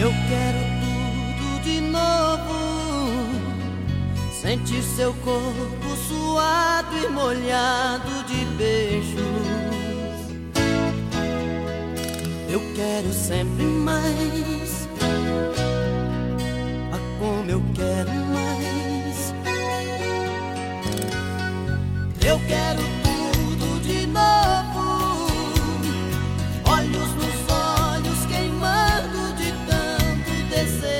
Eu quero tudo de novo. Sentir seu corpo suado e molhado de beijos. Eu quero sempre mais. Ah, como eu quero. listen.